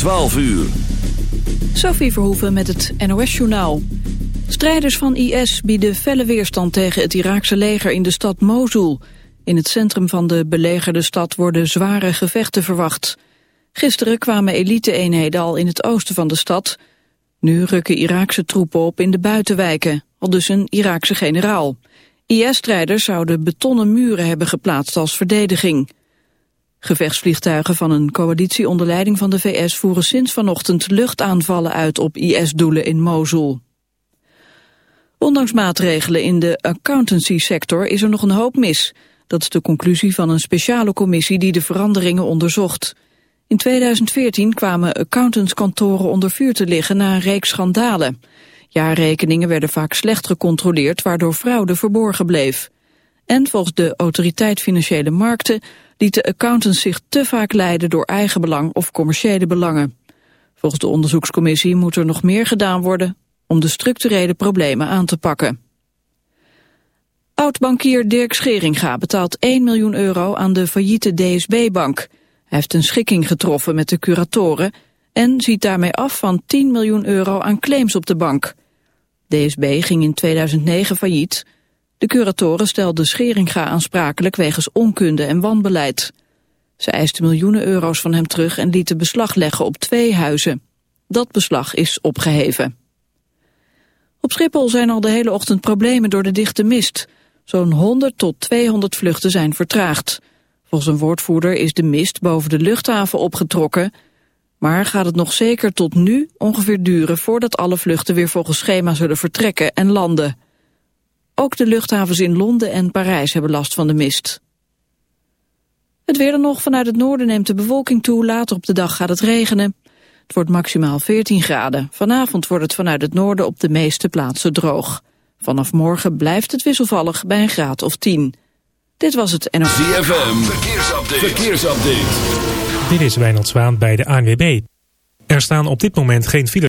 12 uur. Sophie Verhoeven met het NOS-journaal. Strijders van IS bieden felle weerstand tegen het Iraakse leger in de stad Mosul. In het centrum van de belegerde stad worden zware gevechten verwacht. Gisteren kwamen elite-eenheden al in het oosten van de stad. Nu rukken Iraakse troepen op in de buitenwijken, al dus een Iraakse generaal. IS-strijders zouden betonnen muren hebben geplaatst als verdediging. Gevechtsvliegtuigen van een coalitie onder leiding van de VS voeren sinds vanochtend luchtaanvallen uit op IS-doelen in Mosul. Ondanks maatregelen in de accountancy-sector is er nog een hoop mis. Dat is de conclusie van een speciale commissie die de veranderingen onderzocht. In 2014 kwamen accountantskantoren onder vuur te liggen na een reeks schandalen. Jaarrekeningen werden vaak slecht gecontroleerd, waardoor fraude verborgen bleef. En volgens de Autoriteit Financiële Markten lieten accountants zich te vaak leiden door eigenbelang of commerciële belangen. Volgens de onderzoekscommissie moet er nog meer gedaan worden om de structurele problemen aan te pakken. Oud-bankier Dirk Scheringa betaalt 1 miljoen euro aan de failliete DSB-bank. Hij heeft een schikking getroffen met de curatoren en ziet daarmee af van 10 miljoen euro aan claims op de bank. DSB ging in 2009 failliet. De curatoren stelden Scheringa aansprakelijk wegens onkunde en wanbeleid. Ze eisten miljoenen euro's van hem terug en lieten beslag leggen op twee huizen. Dat beslag is opgeheven. Op Schiphol zijn al de hele ochtend problemen door de dichte mist. Zo'n 100 tot 200 vluchten zijn vertraagd. Volgens een woordvoerder is de mist boven de luchthaven opgetrokken... maar gaat het nog zeker tot nu ongeveer duren... voordat alle vluchten weer volgens schema zullen vertrekken en landen. Ook de luchthavens in Londen en Parijs hebben last van de mist. Het weer dan nog. Vanuit het noorden neemt de bewolking toe. Later op de dag gaat het regenen. Het wordt maximaal 14 graden. Vanavond wordt het vanuit het noorden op de meeste plaatsen droog. Vanaf morgen blijft het wisselvallig bij een graad of 10. Dit was het NOS. ZFM, verkeersupdate. verkeersupdate. Dit is Wijnald Zwaan bij de ANWB. Er staan op dit moment geen files.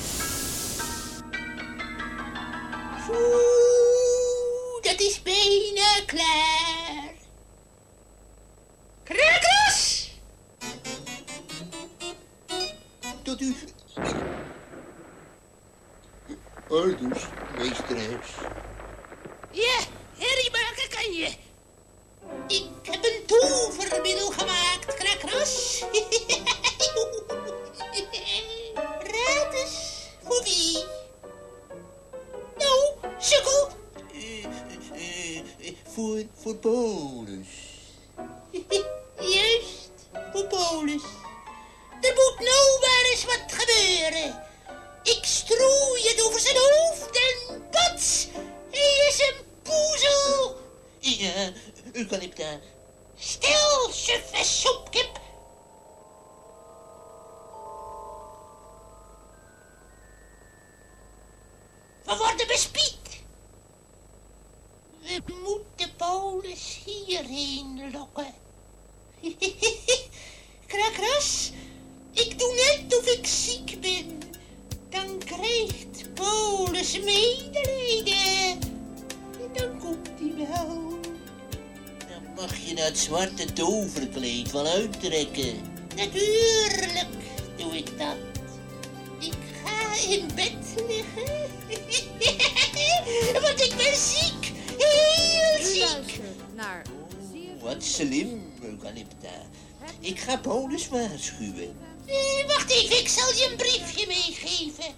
Ik ga Paulus waarschuwen. Eh, wacht even, ik zal je een briefje meegeven.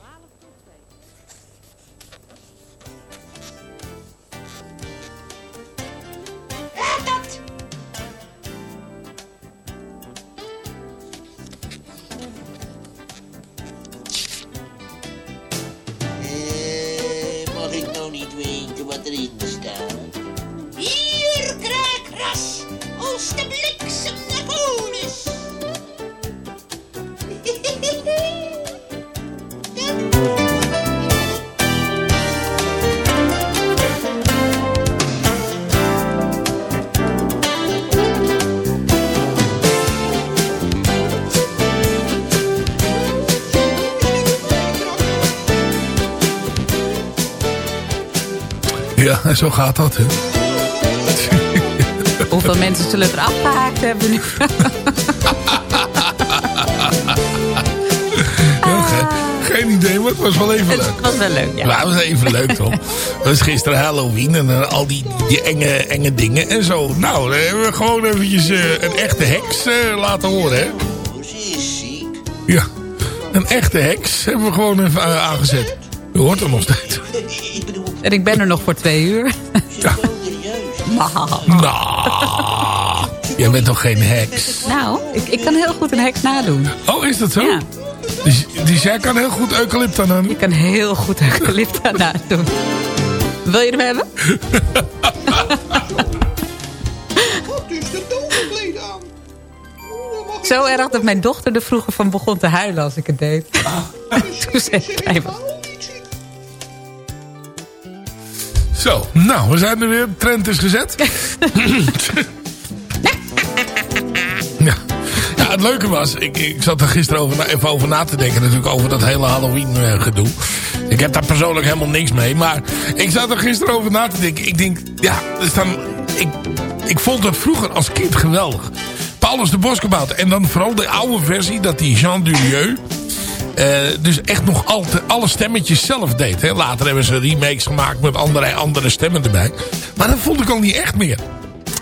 Zo gaat dat. Hè. Hoeveel mensen zullen er afgehaakt hebben nu? Geen idee, maar het was wel even leuk. Het was wel leuk, ja. Ja, het was even leuk toch? Het was gisteren Halloween en dan al die, die enge, enge dingen en zo. Nou, dan hebben we gewoon eventjes eh, een echte heks eh, laten horen, hè? Ze is ziek. Ja, een echte heks hebben we gewoon even eh, aangezet. U hoort er nog steeds. Ik En ik ben er nog voor twee uur. Ja. Nou, jij bent toch geen heks? Nou, ik, ik kan heel goed een heks nadoen. Oh, is dat zo? Ja, Dus, dus jij kan heel goed eucalypta ik kan heel goed eucalypta nadoen. Wil je hem hebben? de toverkleed aan. Zo erg dat mijn dochter er vroeger van begon te huilen als ik het deed. Toen ze klein was. Zo, nou, we zijn er weer. Trend is gezet. ja. ja, het leuke was, ik, ik zat er gisteren over, na- even over na te denken natuurlijk over dat hele Halloween eh, gedoe. Ik heb daar persoonlijk helemaal niks mee, maar ik zat er gisteren over na te denken. Ik denk, ja, dus dan, ik, ik vond het vroeger als kind geweldig. Paulus de Boskebout en dan vooral de oude versie, dat die Jean Durieux... Eh, dus echt nog al alle stemmetjes zelf deed. Later hebben ze remakes gemaakt met andere, andere stemmen erbij. Maar dat vond ik al niet echt meer.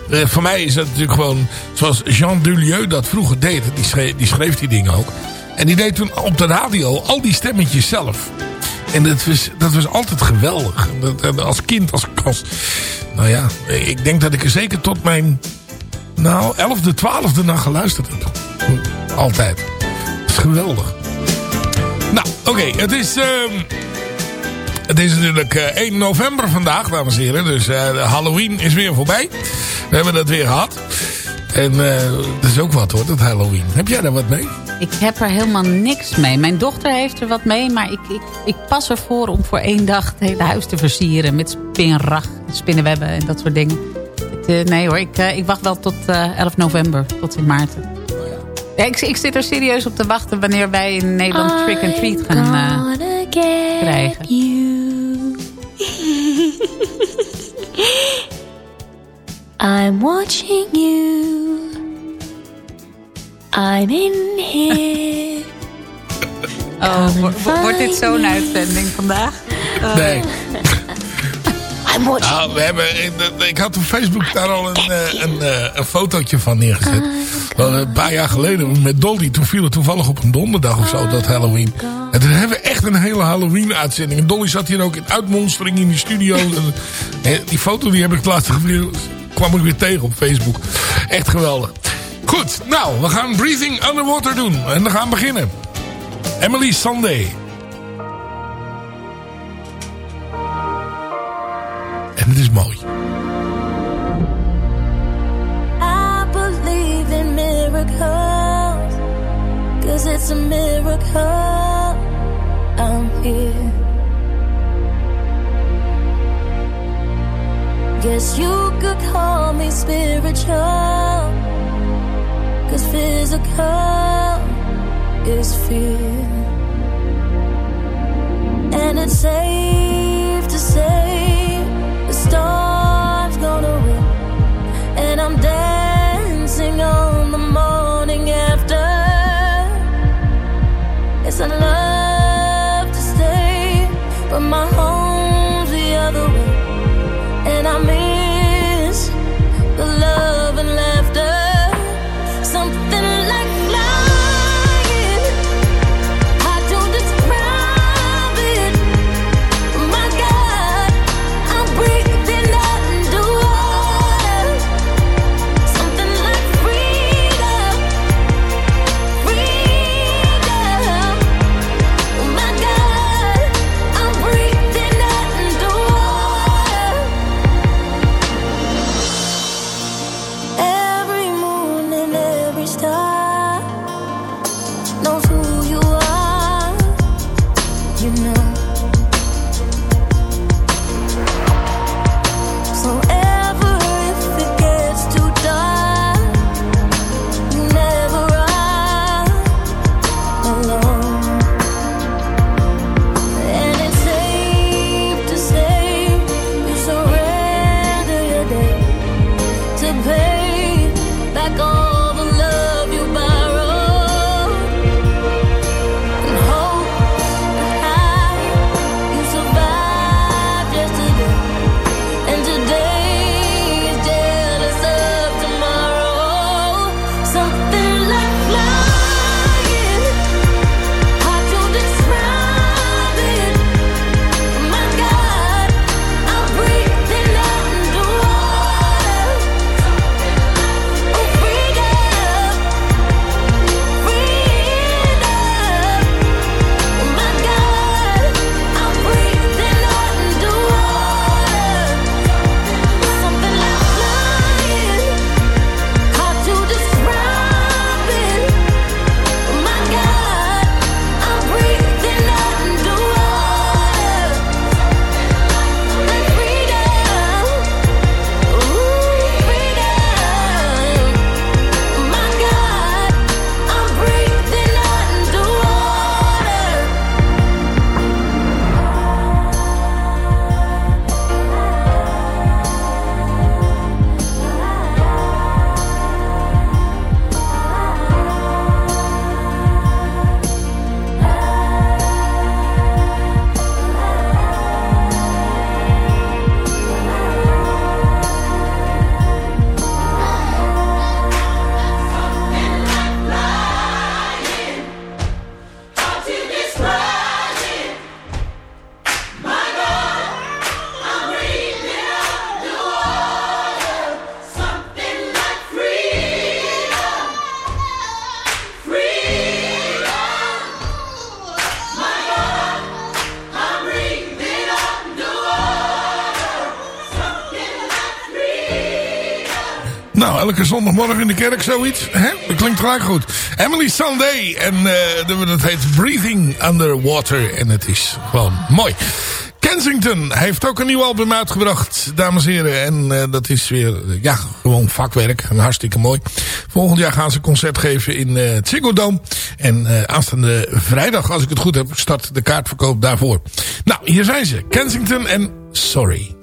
Eh, voor mij is het natuurlijk gewoon zoals Jean Dullieu dat vroeger deed. Die schreef, die schreef die dingen ook. En die deed toen op de radio al die stemmetjes zelf. En dat was, dat was altijd geweldig. Dat, dat als kind, als, als... Nou ja, ik denk dat ik er zeker tot mijn... Nou, 11e, 12e naar geluisterd heb. Altijd. Dat is geweldig. Nou, oké. het is... ehm, het is natuurlijk eh, 1 november vandaag, dames en heren. Dus eh, Halloween is weer voorbij. We hebben dat weer gehad. En eh, dat is ook wat hoor, dat Halloween. Heb jij daar wat mee? Ik heb er helemaal niks mee. Mijn dochter heeft er wat mee, maar ik, ik, ik pas ervoor om voor één dag het hele huis te versieren. Met spinrag, spinnenwebben en dat soort dingen. Eh, nee hoor, ik, eh, ik wacht wel tot eh 11 november, tot in Maarten. Ja, ik, ik zit er serieus op te wachten wanneer wij in Nederland trick and treat gaan eh, krijgen. I'm watching you. I'm in here. Oh, wo- wo- wordt dit zo'n uitzending vandaag? Nee. Nou, we hebben, ik- ik had op Facebook daar al een, eh, een, eh, een fotootje van neergezet. Wel, Een paar jaar geleden met Dolly. Toen viel het toevallig op een donderdag of zo, dat Halloween. En toen hebben we echt een hele Halloween-uitzending. En Dolly zat hier ook in uitmonstering in de studio. En, eh, die foto die heb ik laatst weer, kwam ik weer tegen op Facebook. Echt geweldig. Goed, nou, we gaan Breathing Underwater doen. En we gaan beginnen. Emily Sunday. dat is mooi. I believe in miracles. Cause it's a miracle. I'm here. Guess you could call me spiritual. Cause physical is fear. And it's safe to say storm's gonna win. And I'm dancing on the morning after. It's a love. zondagmorgen in de kerk, zoiets. Hè? Dat klinkt gelijk goed. Emily Sunday. En uh, dat heet Breathing Underwater. En het is gewoon mooi. Kensington heeft ook een nieuw album uitgebracht, dames en heren. En eh, dat is weer, ja, gewoon vakwerk. En hartstikke mooi. Volgend jaar gaan ze een concert geven in uh, Ziggo Dome. En aanstaande vrijdag, als ik het goed heb, start de kaartverkoop daarvoor. Nou, hier zijn ze. Kensington en Sorry.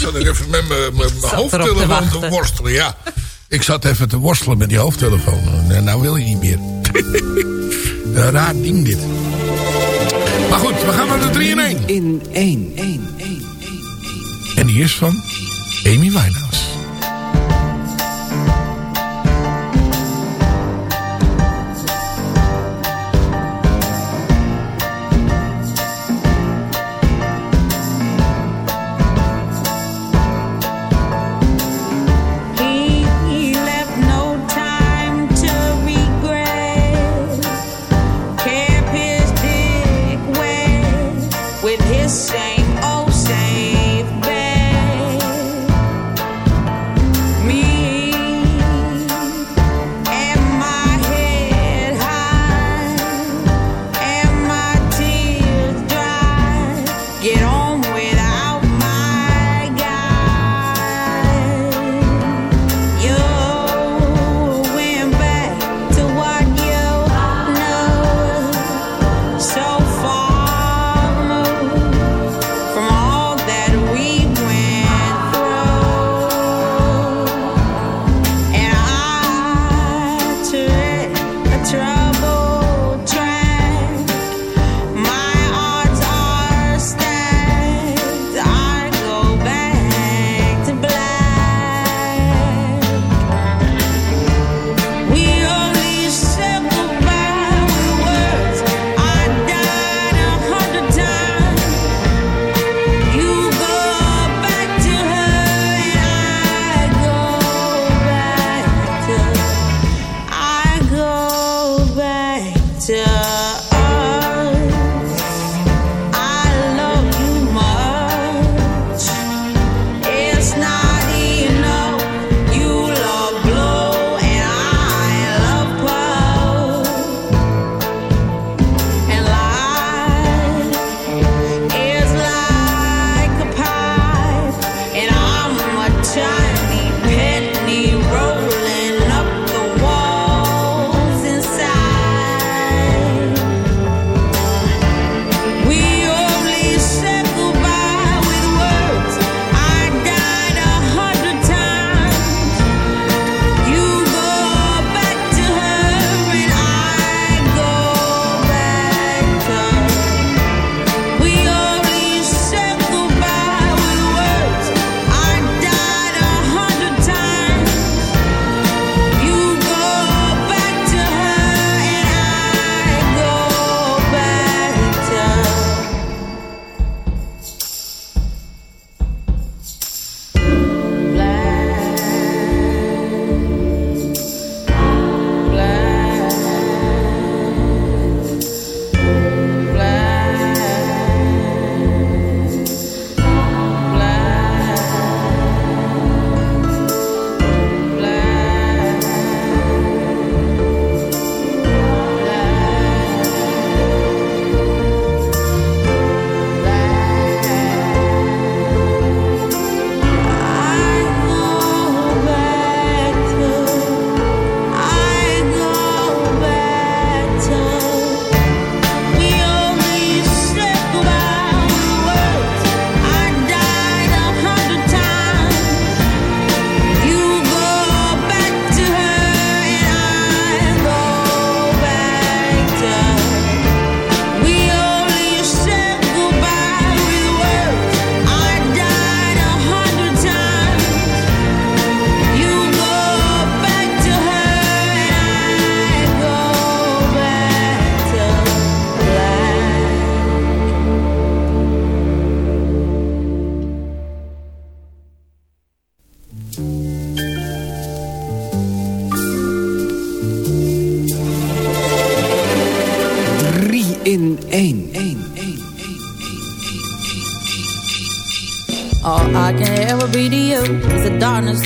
Ik zat er even met mijn- hoofdtelefoon te, worstelen. Ja, ik zat even te worstelen met die hoofdtelefoon. En nou wil je niet meer. Een raar ding dit. Maar goed, we gaan naar de 3 in 1. In 1, 1, 1. En die is van Amy Winehouse.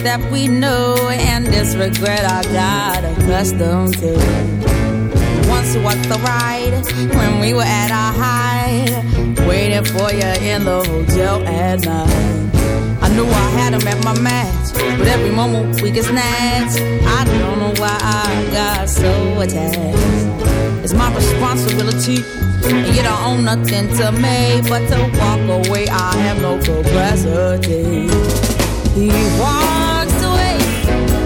that we know and disregret our God accustomed to. Once walked the ride when we were at our height, waiting for you in the hotel at night. I knew I had him at my match, but every moment we get snatched. I don't know why I got so attached. It's my responsibility, and you don't own nothing to me but to walk away. I have no capacity. He walked.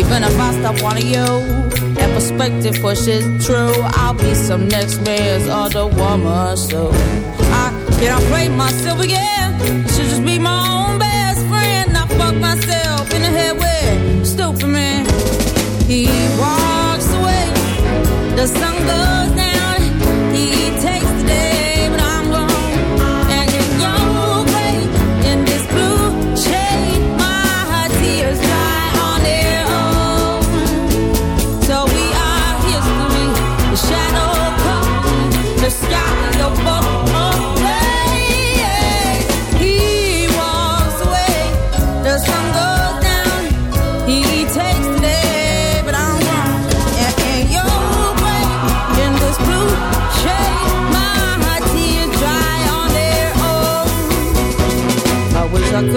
Even if I stop wanting you and perspective pushes true, I'll be some next man's other woman. So I can't play myself again. Should just be my own best friend. I fuck myself in the head with stupid man. He walks away. The sun goes.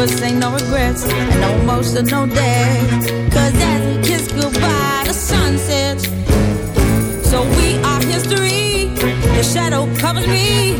us ain't no regrets and no most of no day. Cause as we kiss goodbye, the sun sets. So we are history. The shadow covers me.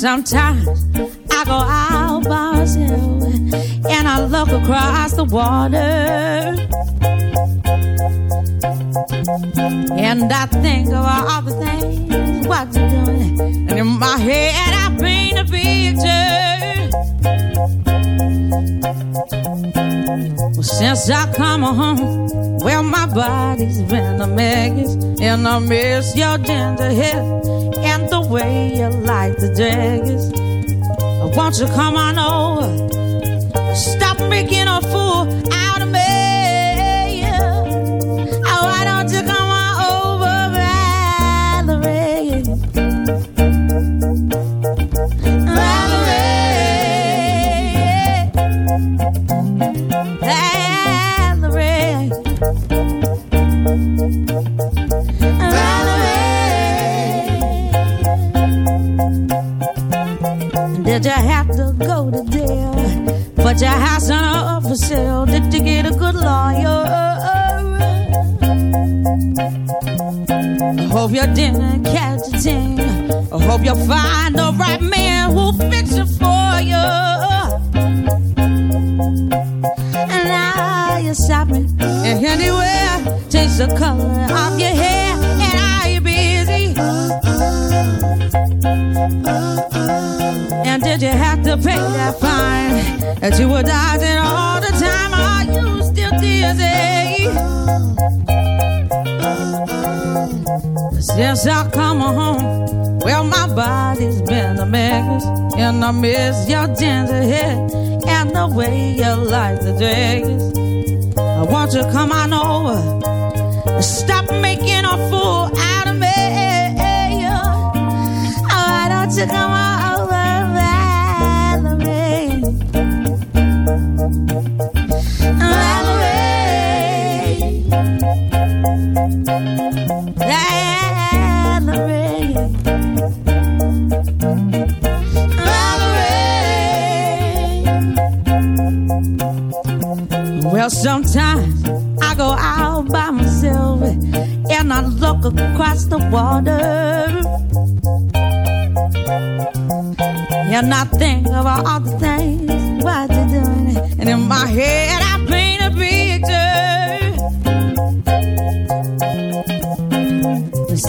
Sometimes I go out by myself and I look across the water. And I think of all the things what you're doing. And in my head, I paint a picture. Since I come home, well, my body's been a mess. And I miss your gender hair way you like the daggers. Won't you come on over? I miss your ginger hair and the way you light the day.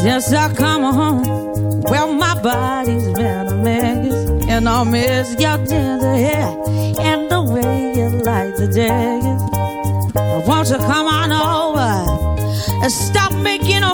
Since I come home, well, my body's been a mess. And I miss your tender hair and the way you light the day. Won't you come on over and stop making a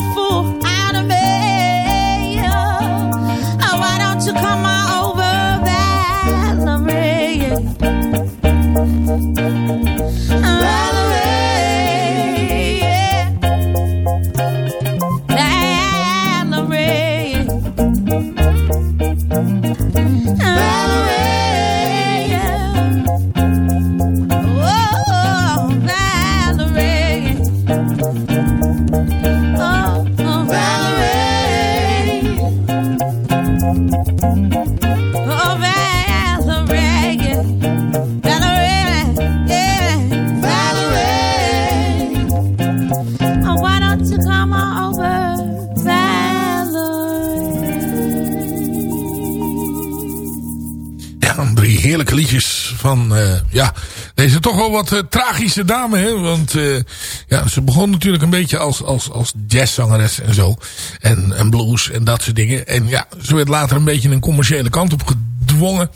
toch wel wat eh, tragische dame. Hè? Want eh, ja, ze begon natuurlijk een beetje als, als, als jazzzangeres en zo. En, en blues en dat soort dingen. En ja, ze werd later een beetje een commerciële kant op gedwongen.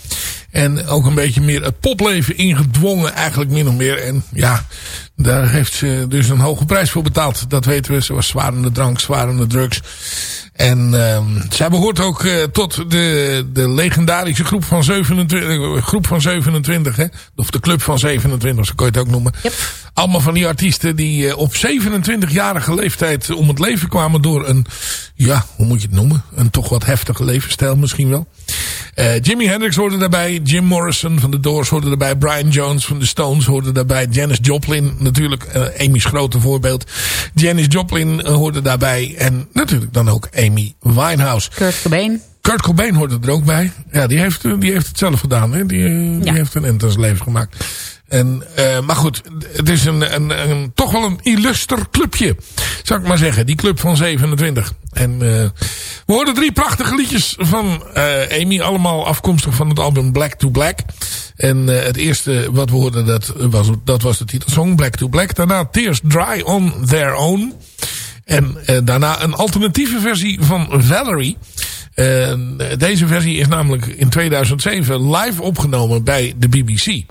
En ook een beetje meer het popleven ingedwongen eigenlijk min of meer. En ja, daar heeft ze dus een hoge prijs voor betaald. Dat weten we. Ze was zwaar de drank, zwaar aan de drugs. En uh, zij behoort ook uh, tot de, de legendarische groep van 27, groep van 27 hè? of de club van 27, zo kan je het ook noemen. Yep. Allemaal van die artiesten die uh, op 27-jarige leeftijd om het leven kwamen door een, ja, hoe moet je het noemen? Een toch wat heftige levensstijl misschien wel. Jimi Hendrix hoorde daarbij, Jim Morrison van de Doors hoorde daarbij, Brian Jones van de Stones hoorde daarbij, Janis Joplin natuurlijk, Amy's grote voorbeeld. Janis Joplin hoorde daarbij en natuurlijk dan ook Amy Winehouse. Kurt Cobain. Kurt Cobain hoorde er ook bij. Ja, die heeft, die heeft het zelf gedaan. Hè? Die, die Ja. heeft een zijn leven gemaakt. En, uh, maar goed, het is een, een, een, toch wel een illuster clubje. Zou ik maar zeggen. Die club van 27. En uh, we hoorden drie prachtige liedjes van uh, Amy. Allemaal afkomstig van het album Black to Black. En het eerste wat we hoorden, dat was, dat was de titelsong Black to Black. Daarna Tears Dry on Their Own. En uh, daarna een alternatieve versie van Valerie. Uh, deze versie is namelijk in 2007 live opgenomen bij de BBC.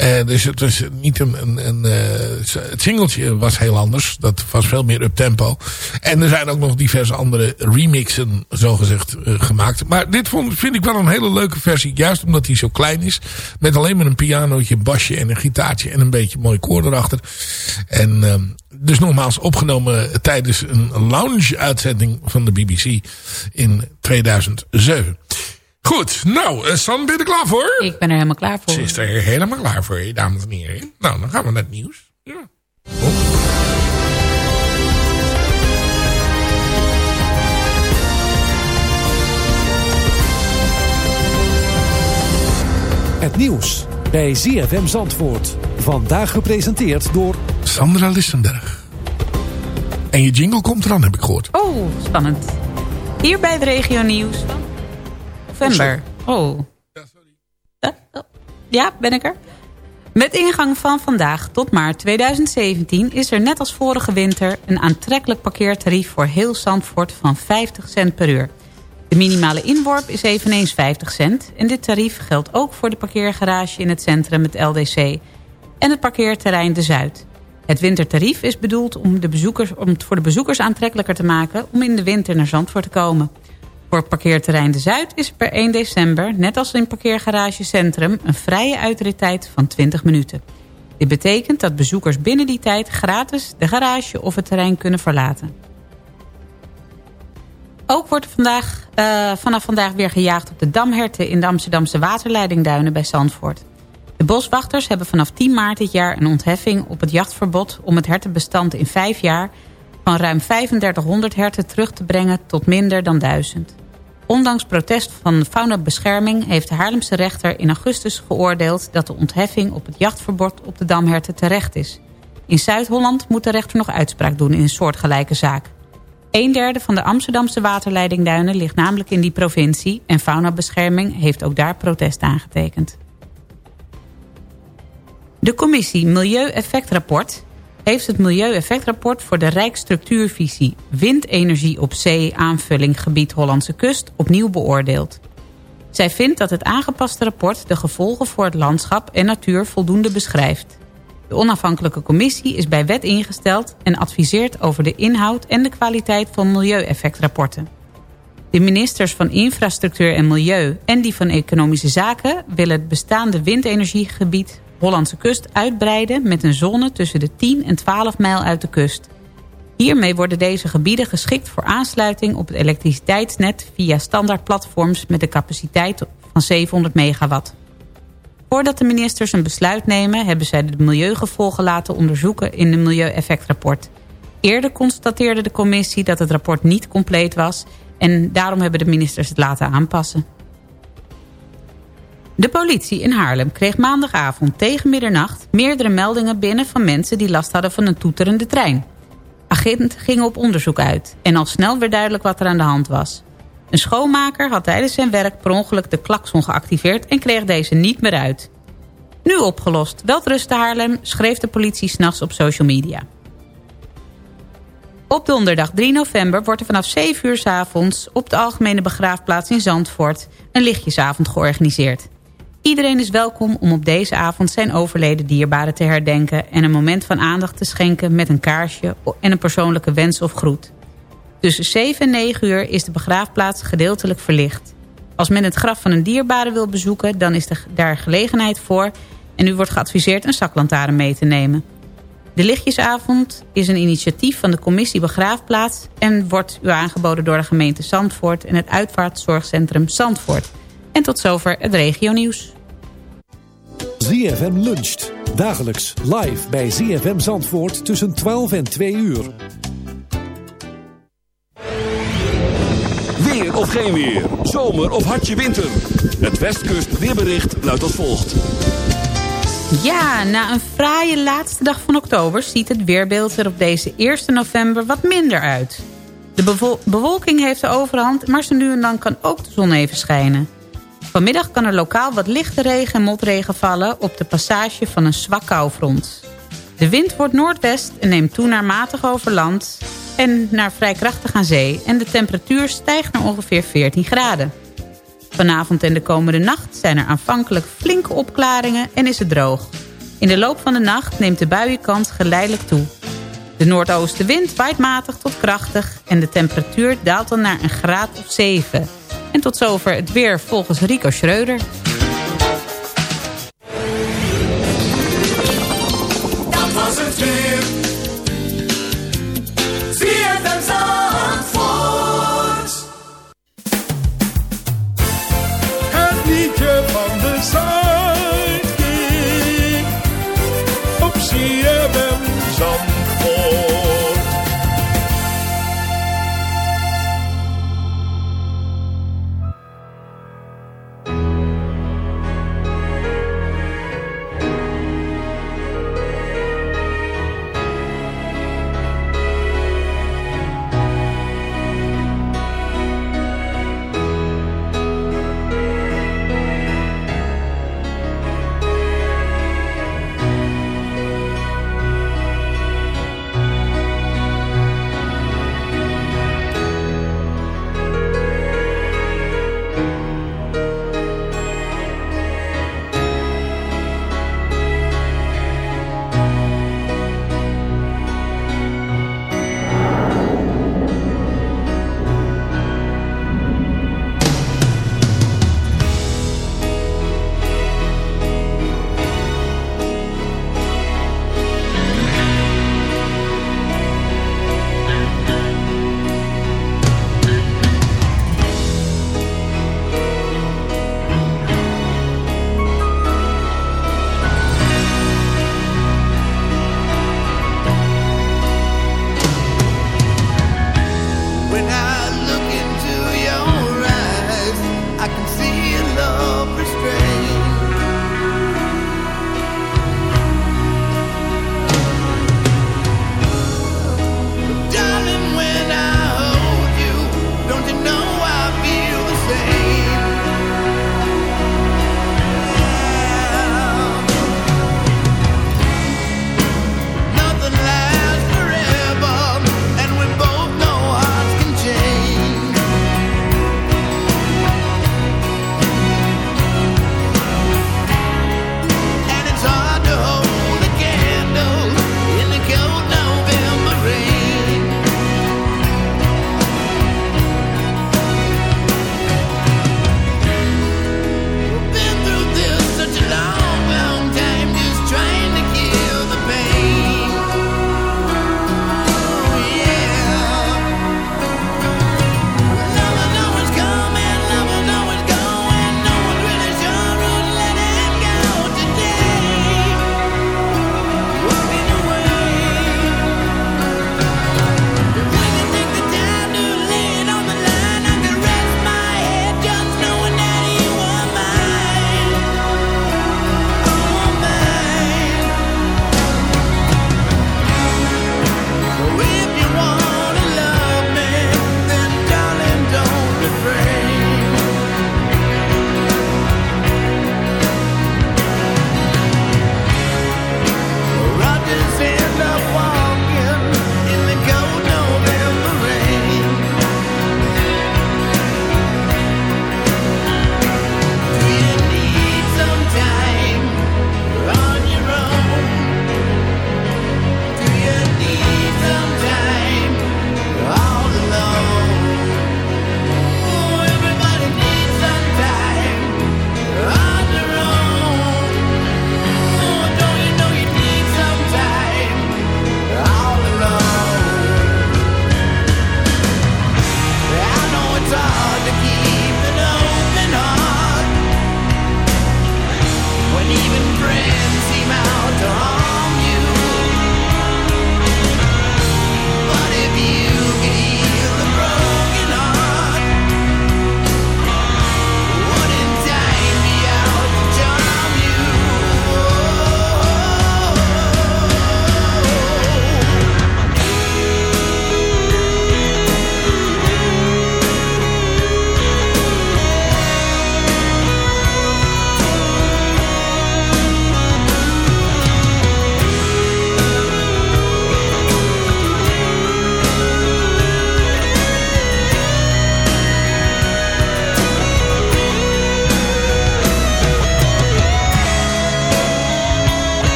Uh, dus het was niet een, een, uh, het singeltje was heel anders. Dat was veel meer up tempo. En er zijn ook nog diverse andere remixen zogezegd uh, gemaakt. Maar dit vond, vind ik wel een hele leuke versie. Juist omdat hij zo klein is. Met alleen maar een pianootje, basje en een gitaartje en een beetje mooi koor erachter. En uh, dus nogmaals opgenomen tijdens een lounge uitzending van de BBC in 2007. Goed, nou, uh, San, ben je er klaar voor? Ik ben er helemaal klaar voor. Ze is er helemaal klaar voor, dames en heren. Nou, dan gaan we naar het nieuws. Ja. Oh. Het nieuws bij ZFM Zandvoort. Vandaag gepresenteerd door... Sandra Lissenberg. En je jingle komt eraan, heb ik gehoord. Oh, spannend. Hier bij de regio nieuws van november. Oh. Ja, sorry. Ja, ben ik er? Met ingang van vandaag tot maart 2017 is er net als vorige winter... een aantrekkelijk parkeertarief voor heel Zandvoort van 50 cent per uur. De minimale inworp is eveneens 50 cent... en dit tarief geldt ook voor de parkeergarage in het centrum, het LDC... en het parkeerterrein De Zuid. Het wintertarief is bedoeld om, de bezoekers, om het voor de bezoekers aantrekkelijker te maken... om in de winter naar Zandvoort te komen. Voor parkeerterrein De Zuid is per 1 december, net als in parkeergarage Centrum... een vrije uitrittijd van 20 minuten. Dit betekent dat bezoekers binnen die tijd gratis de garage of het terrein kunnen verlaten. Ook wordt vandaag, uh, vanaf vandaag weer gejaagd op de damherten... in de Amsterdamse waterleidingduinen bij Zandvoort. De boswachters hebben vanaf 10 maart dit jaar een ontheffing op het jachtverbod... om het hertenbestand in vijf jaar van ruim 3500 herten terug te brengen tot minder dan 1000. Ondanks protest van faunabescherming heeft de Haarlemse rechter in augustus geoordeeld dat de ontheffing op het jachtverbod op de damherten terecht is. In Zuid-Holland moet de rechter nog uitspraak doen in een soortgelijke zaak. Een derde van de Amsterdamse waterleidingduinen ligt namelijk in die provincie... en faunabescherming heeft ook daar protest aangetekend. De commissie Milieueffectrapport heeft het Milieueffectrapport voor de Rijksstructuurvisie Windenergie op Zee aanvulling gebied Hollandse Kust opnieuw beoordeeld. Zij vindt dat het aangepaste rapport de gevolgen voor het landschap en natuur voldoende beschrijft. De onafhankelijke commissie is bij wet ingesteld en adviseert over de inhoud en de kwaliteit van milieueffectrapporten. De ministers van Infrastructuur en Milieu en die van Economische Zaken willen het bestaande windenergiegebied Hollandse kust uitbreiden met een zone tussen de 10 en 12 mijl uit de kust. Hiermee worden deze gebieden geschikt voor aansluiting op het elektriciteitsnet via standaardplatforms met een capaciteit van 700 megawatt. Voordat de ministers een besluit nemen... hebben zij de milieugevolgen laten onderzoeken in een milieueffectrapport. Eerder constateerde de commissie dat het rapport niet compleet was... en daarom hebben de ministers het laten aanpassen. De politie in Haarlem kreeg maandagavond tegen middernacht... meerdere meldingen binnen van mensen die last hadden van een toeterende trein. Agent ging op onderzoek uit en al snel werd duidelijk wat er aan de hand was. Een schoonmaker had tijdens zijn werk per ongeluk de klakson geactiveerd... en kreeg deze niet meer uit. Nu opgelost. Welteruste Haarlem schreef de politie s'nachts op social media. Op donderdag 3 november wordt er vanaf 7 uur s avonds... op de Algemene Begraafplaats in Zandvoort... een lichtjesavond georganiseerd. Iedereen is welkom om op deze avond zijn overleden dierbaren te herdenken... en een moment van aandacht te schenken met een kaarsje en een persoonlijke wens of groet. Tussen 7 en 9 uur is de begraafplaats gedeeltelijk verlicht. Als men het graf van een dierbare wil bezoeken, dan is er daar gelegenheid voor... en u wordt geadviseerd een zaklantaarn mee te nemen. De lichtjesavond is een initiatief van de commissie Begraafplaats... en wordt u aangeboden door de gemeente Zandvoort en het uitvaartzorgcentrum Zandvoort. En tot zover het regionieuws. ZFM luncht. Dagelijks live bij ZFM Zandvoort tussen 12 en 2 uur. Weer of geen weer. Zomer of hartje winter. Het Westkust weerbericht luidt als volgt. Ja, na een fraaie laatste dag van oktober... ziet het weerbeeld er op deze 1 november wat minder uit. De bewolking heeft de overhand... maar zo nu en dan kan ook de zon even schijnen. Vanmiddag kan er lokaal wat lichte regen en motregen vallen... op de passage van een zwak koufront. De wind wordt noordwest en neemt toe naar matig over land... en naar vrij krachtig aan zee... en de temperatuur stijgt naar ongeveer 14 graden. Vanavond en de komende nacht zijn er aanvankelijk flinke opklaringen en is het droog. In de loop van de nacht neemt de buienkans geleidelijk toe. De noordoostenwind waait matig tot krachtig en de temperatuur daalt dan naar een graad of 7. En tot zover het weer volgens Rico Schreuder.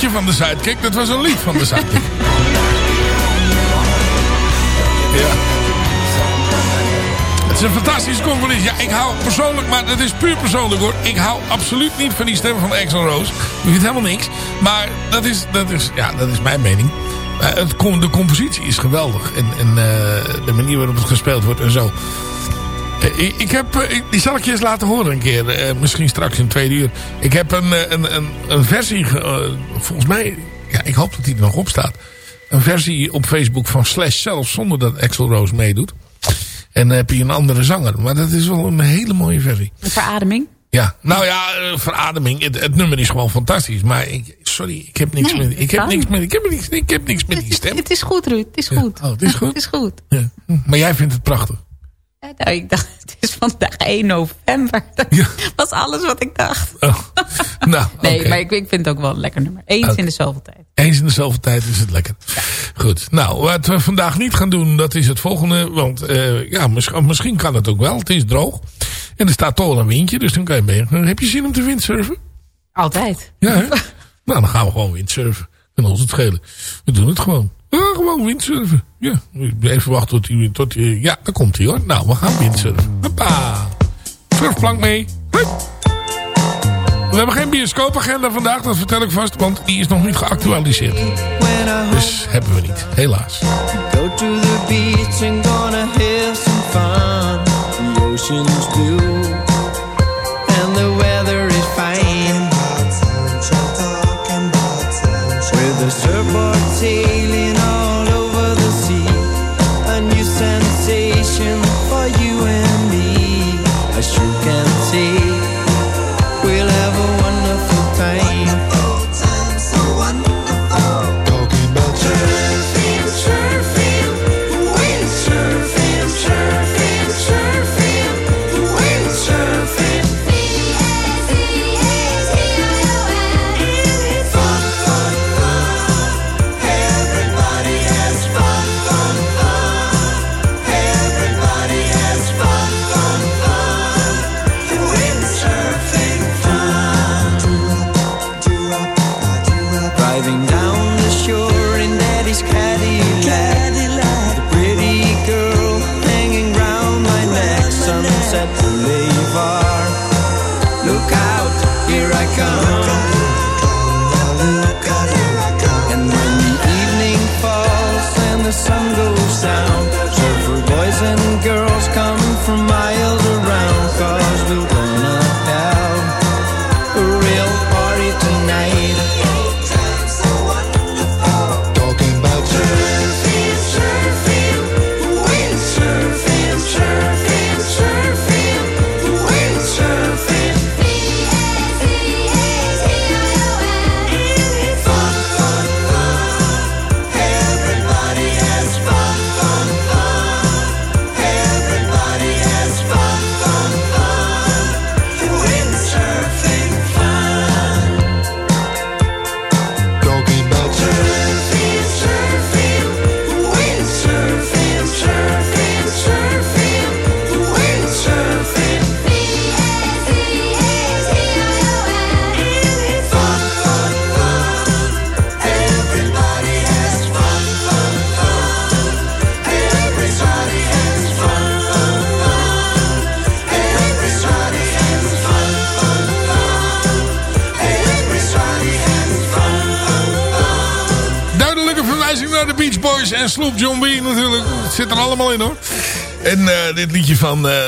Liedje van de Sidekick, dat was een lied van de Sidekick. ja. Het is een fantastische componist. Ja, ik hou persoonlijk, maar dat is puur persoonlijk hoor. Ik hou absoluut niet van die stem van Axel Rose. Ik vind helemaal niks. Maar dat is, dat is, ja, dat is mijn mening. Uh, het, de compositie is geweldig. En, en uh, de manier waarop het gespeeld wordt en zo. Uh, ik, ik, heb, die zal ik je eens laten horen een keer. misschien straks in twee uur. Ik heb een, een, een, een versie, volgens mij, ja, ik hoop dat die er nog op staat. Een versie op Facebook van Slash zelf zonder dat Axel Rose meedoet. En dan heb je een andere zanger. Maar dat is wel een hele mooie versie. Een verademing? Ja, nou ja, verademing. Het, het, nummer is gewoon fantastisch. Maar ik, sorry, ik heb niks nee, met. Ik heb niks met. Ik heb niks, ik heb niks met die stem. Het is goed, Ruud. Het is goed. Ja. Oh, het is goed. het is goed. Ja. Maar jij vindt het prachtig. Nou, ik dacht, het is vandaag 1 november. Dat ja. was alles wat ik dacht. Oh. nou, nee, okay. maar ik, ik, vind het ook wel een lekker nummer. Eens okay. in de zoveel tijd. Eens in de zoveel tijd is het lekker. Goed. Nou, wat we vandaag niet gaan doen, dat is het volgende. Want uh, ja, misschien, misschien kan het ook wel. Het is droog. En er staat toch een windje, dus dan kan je mee. Heb je zin om te windsurfen? Altijd. Ja, hè? nou, dan gaan we gewoon windsurfen. En ons het schelen. We doen het gewoon. Gewoon windsurfen. Ja, even wachten tot hij... Tot ja, daar komt hij hoor. Nou, we gaan windsurfen. Hoppa. Surfplank mee. We hebben geen bioscoopagenda vandaag, dat vertel ik vast. Want die is nog niet geactualiseerd. Dus hebben we niet, helaas. Go to the beach and gonna have some fun. The ocean's blue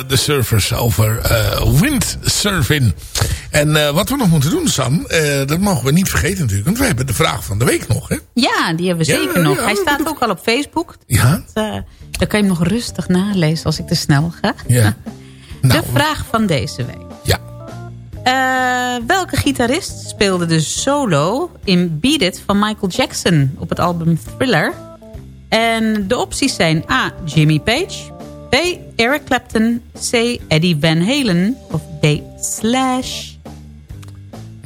de surfers over uh, windsurfing. En wat we nog moeten doen, Sam, dat mogen we niet vergeten natuurlijk. Want we hebben de vraag van de week nog, hè? Ja, die hebben we Ja, zeker nog. ja, Hij staat ook al op Facebook. Ja? Dat, eh, dan kan je hem nog rustig nalezen als ik te snel ga. Ja. Nou, de vraag van deze week. Ja. Eh, welke gitarist speelde de solo in Beat It van Michael Jackson op het album Thriller? En de opties zijn A. Jimmy Page. B. Eric Clapton. C. Eddie Van Halen. Of D. Slash.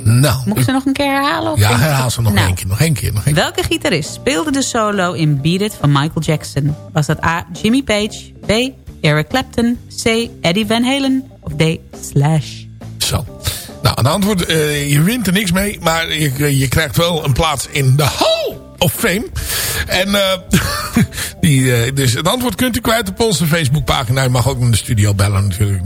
Nou, Moet ik ze nog een keer herhalen? Of ja, herhaal ze nog Nou, één keer. Nog één keer. Nog één keer. Welke gitarist speelde de solo in Beat It van Michael Jackson? Was dat A. Jimmy Page, B. Eric Clapton, C. Eddie Van Halen of D. Slash? Zo. Nou, het antwoord, uh, je wint er niks mee, maar je, je krijgt wel een plaats in de Hall of Fame. En uh, die, uh, dus het antwoord kunt u kwijt op onze Facebookpagina. U mag ook naar de studio bellen natuurlijk.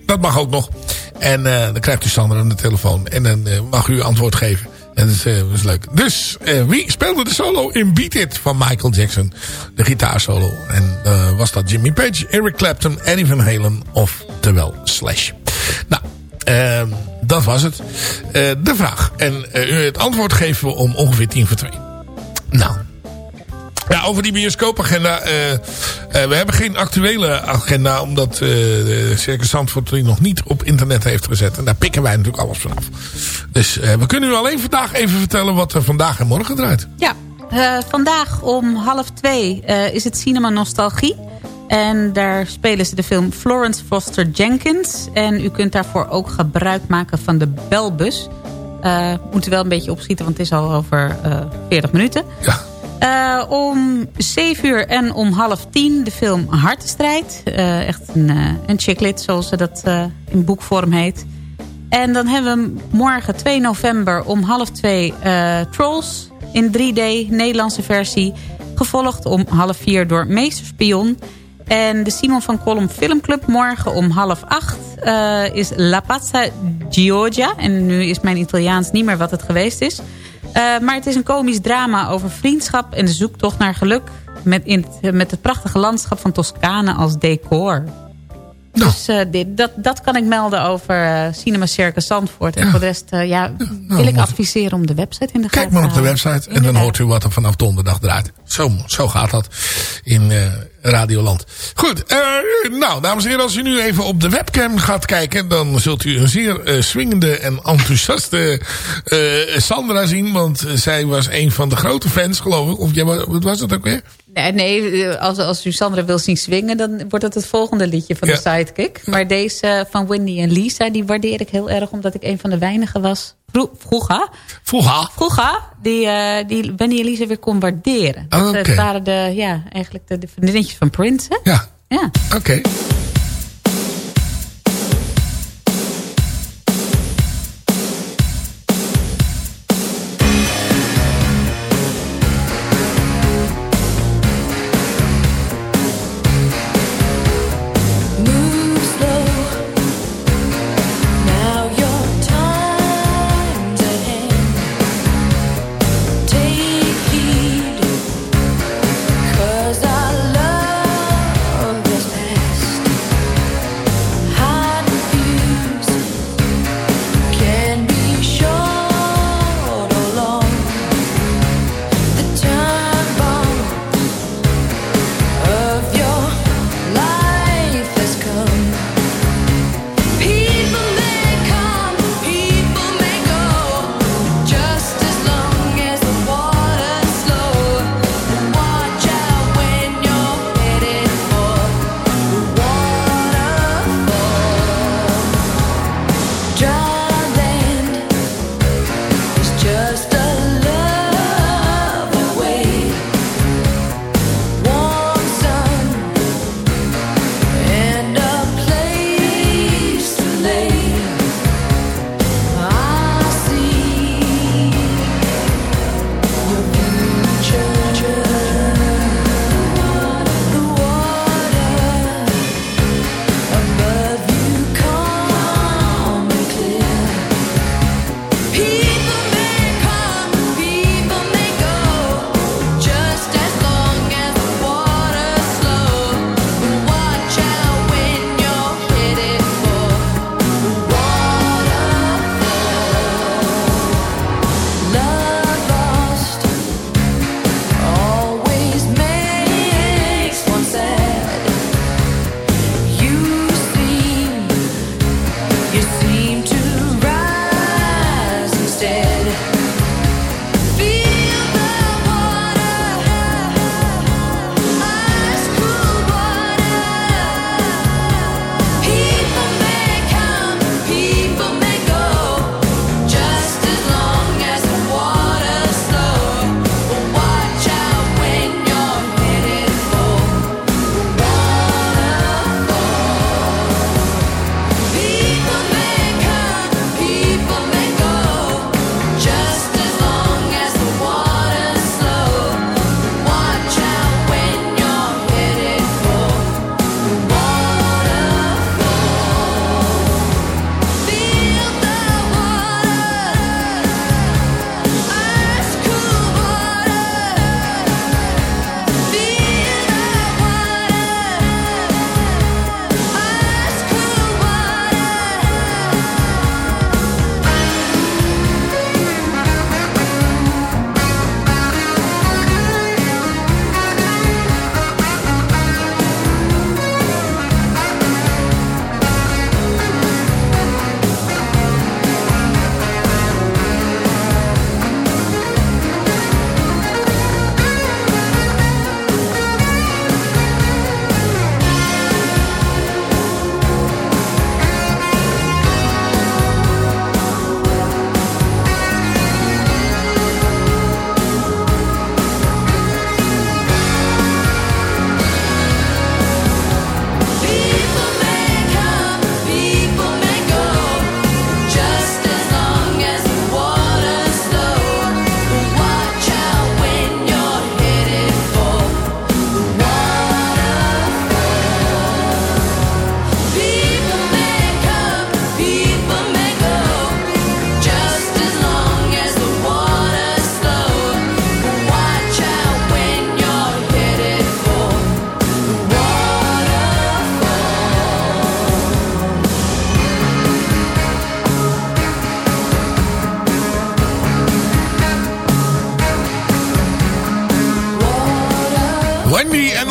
0573-0393. Dat mag ook nog. En dan krijgt u Sander aan de telefoon. En dan mag u antwoord geven. En dat is, uh, dat is leuk. Dus, uh, wie speelde de solo in Beat It van Michael Jackson? De gitaarsolo. En uh, was dat Jimmy Page, Eric Clapton, Eddie Van Halen of terwijl Slash. Nou, ehm, dat was het. de vraag. En het antwoord geven we om ongeveer tien voor twee. Nou, ja, over die bioscoopagenda. Uh, uh, we hebben geen actuele agenda. Omdat uh, de Circus Zandvoort die nog niet op internet heeft gezet. En daar pikken wij natuurlijk alles vanaf. Dus we kunnen u alleen vandaag even vertellen wat er vandaag en morgen draait. Ja, vandaag om half twee is het Cinema Nostalgie. En daar spelen ze de film Florence Foster Jenkins. En u kunt daarvoor ook gebruik maken van de belbus. Uh, moet u wel een beetje opschieten, want het is al over 40 minuten. Ja. Uh, om 7 uur en om half 10 de film Hartenstrijd. Uh, echt een, uh, een chicklit, zoals ze dat in boekvorm heet. En dan hebben we morgen 2 november om half 2 Trolls in 3D, Nederlandse versie. Gevolgd om half 4 door Meesterspion. En de Simon van Kolm Filmclub morgen om half 8 is La Pazza Giorgia. En nu is mijn Italiaans niet meer wat het geweest is... Uh, maar het is een komisch drama over vriendschap en de zoektocht naar geluk... met, in het, met het prachtige landschap van Toscane als decor. Nou. Dus uh, dit, dat, dat kan ik melden over uh, Cinema Circus Zandvoort. En ja. voor de rest ja, ja, nou, wil ik adviseren om de website in de gaten te Kijk maar op de website en dan hoort u wat er vanaf donderdag draait. Zo, zo gaat dat in Radioland. Goed, uh, nou dames en heren, als u nu even op de webcam gaat kijken... dan zult u een zeer uh, swingende en enthousiaste uh, Sandra zien. Want zij was een van de grote fans, geloof ik. Of jij, wat was dat ook weer? Nee, nee als, als u Sandra wil zien swingen... dan wordt het het volgende liedje van ja. de Sidekick. Maar deze van Wendy en Lisa, die waardeer ik heel erg... omdat ik een van de weinigen was vroeger. Vroeger? Vroeger. Die, uh, die Wendy Elise weer kon waarderen. Dat, okay. dat waren de, ja, eigenlijk de, de vriendinnetjes van Prince. Hè? Ja. Ja. Oké. Okay.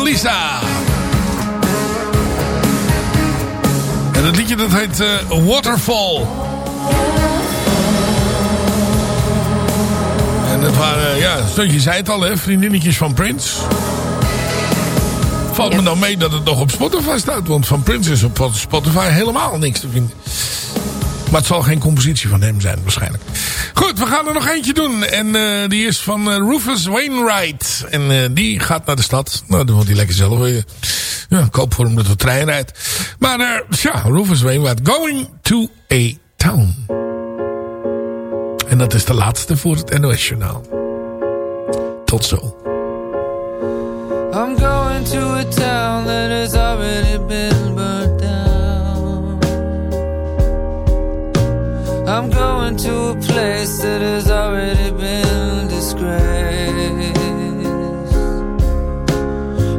Lisa. En dat liedje dat heet uh, Waterfall. En dat waren, ja, je zei het al, hè, vriendinnetjes van Prince. Valt me nou mee dat het nog op Spotify staat. Want van Prince is op Spotify helemaal niks te vinden. Maar het zal geen compositie van hem zijn waarschijnlijk. Goed, we gaan er nog eentje doen. En uh, die is van uh, Rufus Wainwright. En uh, die gaat naar de stad. Nou, dan wordt hij lekker zelf weer. Ja, koop voor hem dat de trein rijdt. Maar ja, Rufus Wainwright. Going to a town. En dat is de laatste voor het NOS Journaal. Tot zo. I'm going to a town that has I'm going to a place that has already been disgraced.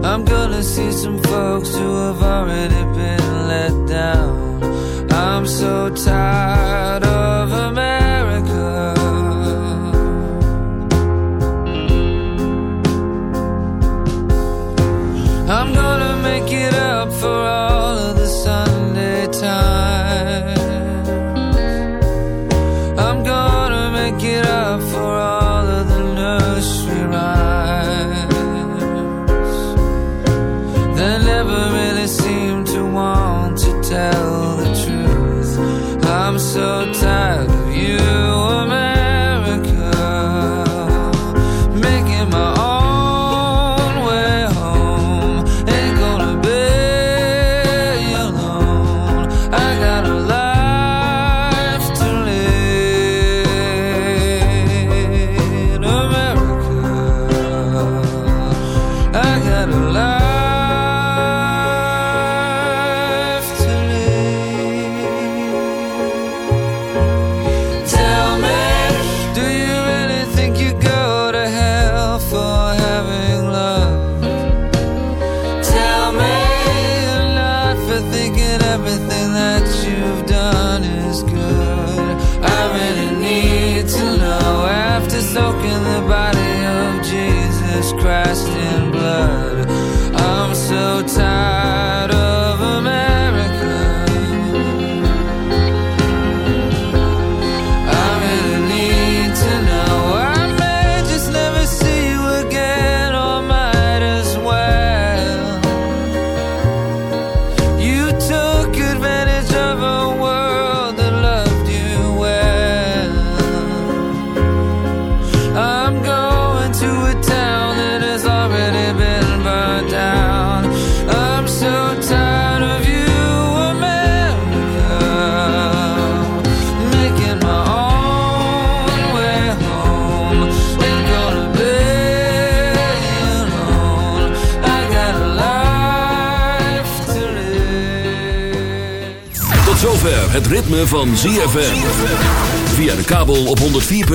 I'm gonna see some folks who have already been let down. I'm so tired